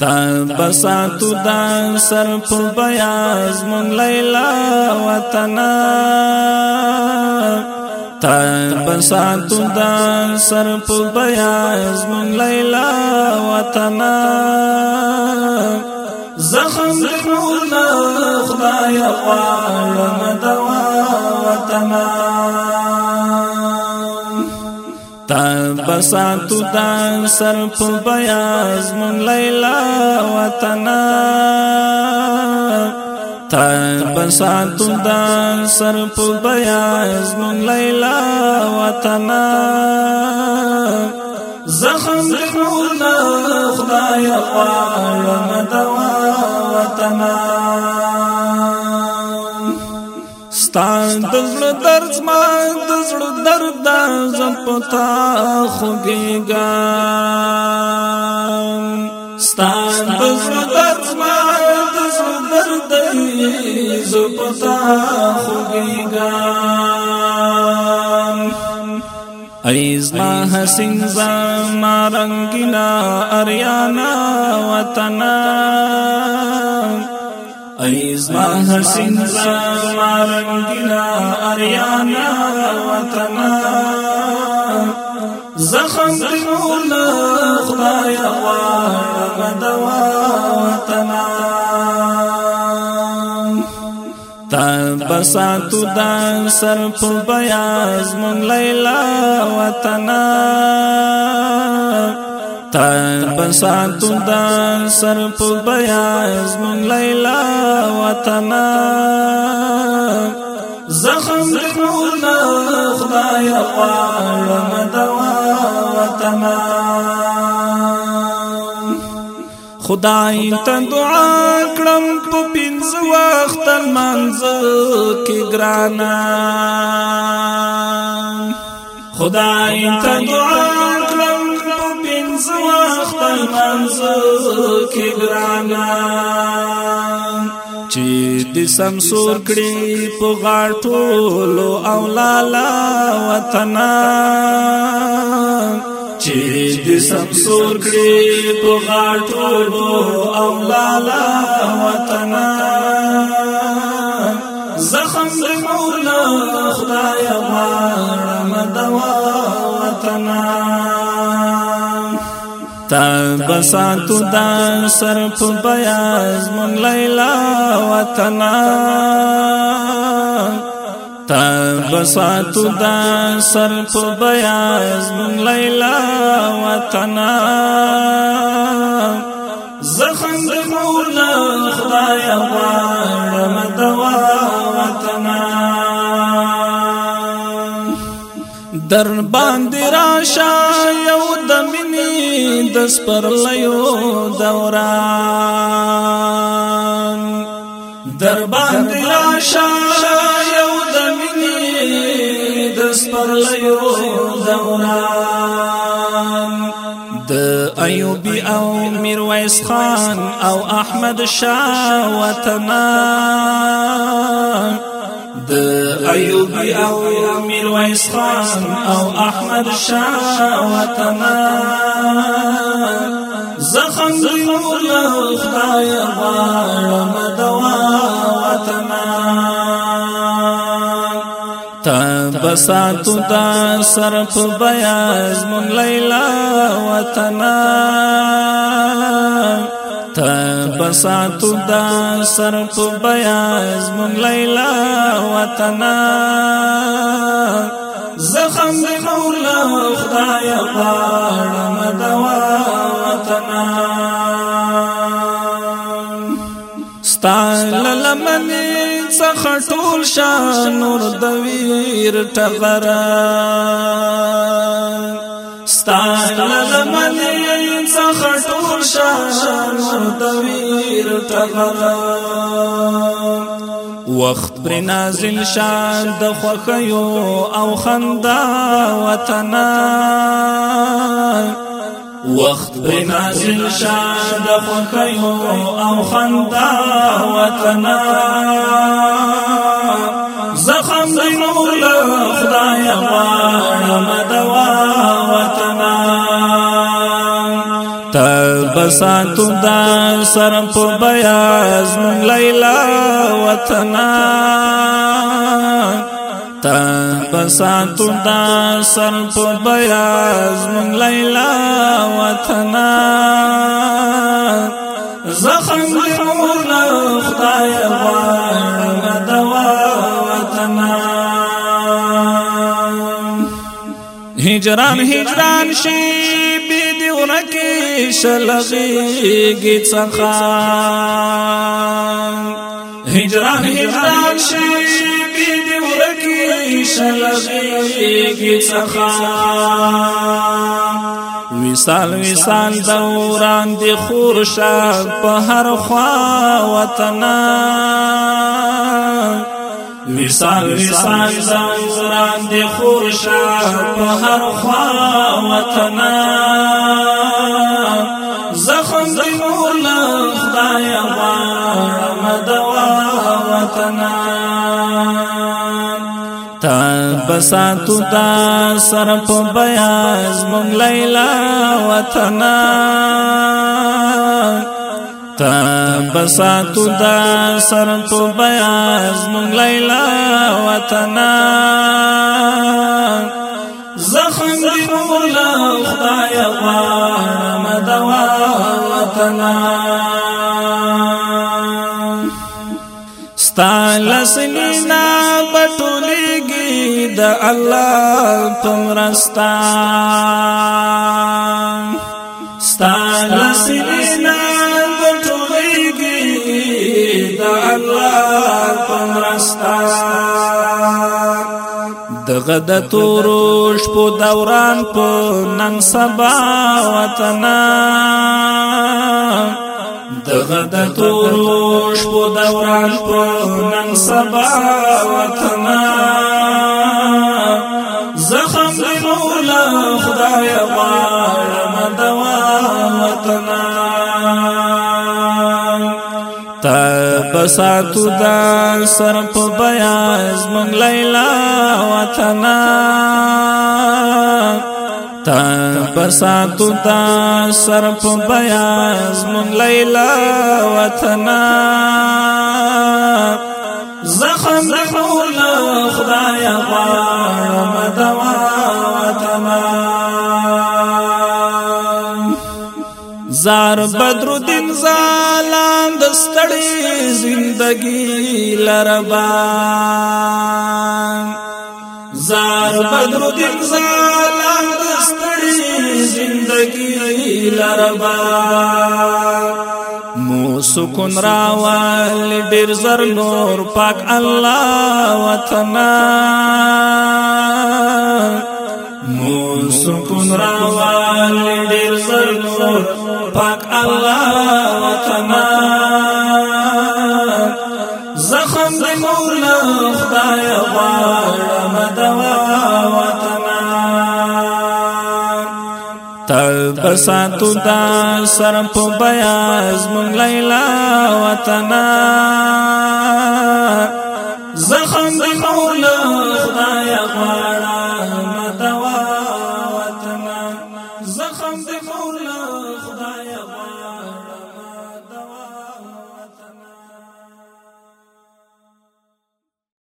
تا بساتو دا سر په بیاز مون لیلا وطن تا بساتو دا سر په بیاز مون لیلا وطن زخم دخونا خدای غوالم دوا وطن بساتو دا سر په بیاز مون لیلا وطن تا بساتو دا سر په بیاز مون لیلا وطن زخم دخلونا خدای غوارم دوا وطن ستان د زړه درد ما د زړه درد زم پتا خوګيګا ستان د زړه درد ما د زړه درد زم پتا خوګيګا ایز ما حسین زما رنگینا اریانا وطنا زما حسین زما رنگینا اریانا وطنا زخم دی مولا خدایا وارم دوا وطنا تا بساتو دا سر پر بیاز من لیلا وطنا تا بساتون دا سر په بیاز مون لیلا وطن زخم دمونا خدای قالم دوا وطن خدای ته دعا کړم په پنځه وخت منځ کې ګرانا خدای ته دعا منزو کې ګرانا چې د سمسور کړي په غاټولو او لالا وطن چې د سمسور کړي په غاټولو او لالا وطن زخم د مولا خدای ما رمضان وطن تا بساتو دا سر په بیاز مون لیلا وطن تا بساتو دا سر په بیاز مون لیلا وطن زخند مولا خدای غوړم دوا وطن در باندې راشه د سپرلیو دوران در باندې راشه یو د مینې د سپرلیو دوران د ایوبی او میرویس خان او احمد شاه وطنان د ایوبی او میرویس خان او احمد شاه وطنان زخم دی مولا خدای غواړم دوا وطن تب ساتو دا صرف بیاز مون لیلا وطن تب ساتو دا صرف بیاز مون لیلا وطن زخم دی مولا خدای غواړم دوا لمنې څخه ټول شان نور د ویر ټغرا ستاسو لمنې څخه ټول شان نور د ویر ټغرا وخت پر نازل شان د خوخیو او خندا وطنا وخت پر نازل شاد خوخیو او خندا وطنا زخم دی مولا خدای غوارم دوا وطنا تبساتو دا سرم پو بیاز من لیلا وطنا تا پساتو دا سر په بیاز من لیلا وطنا زخم دیمونا خدای غوارم دوا وطنا هجران هجران شی بیدی ورکی شلغی گی چخان هجران هجران شی شلغیږي څخه وصال وصال دوران دی خور شاد په هر خوا وطن وصال وصال دوران دی خور شاد په هر خوا وطن زخم دی مور له خدای غواړم دوا وطن تا بساتو دا سر په بیاز مونږ لیلا وطن تا بساتو دا سر په بیاز مونږ لیلا وطن زخم دی مولا خدای غوانم دوا وطن ستا لسنینا د الله پمرستا ستانه سینا غټوږي د الله پمرستا دغه د توروش په دوران په نن سبا وطنا دغه د توروش په دوران په نن سبا وطنا حقنا تا بساتو دا سر په بیاز مونږ لیلا وطنا تا بساتو دا سر په بیاز مونږ لیلا وطنا زخم زخم خدای غواړم دوا زار بدر الدین زالان د ستړي زندگی لربا زار بدر الدین زالان د ستړي زندگی لربا مو سکون راوال ډیر زر نور پاک الله وطن سکون راوال ډیر زر نور پاک الله وطن زخم د مور له خدای غواړه مدوا وطن تب ساتو دا سر په بیاز مون لیلا وطن زخم د مور له خدای غواړه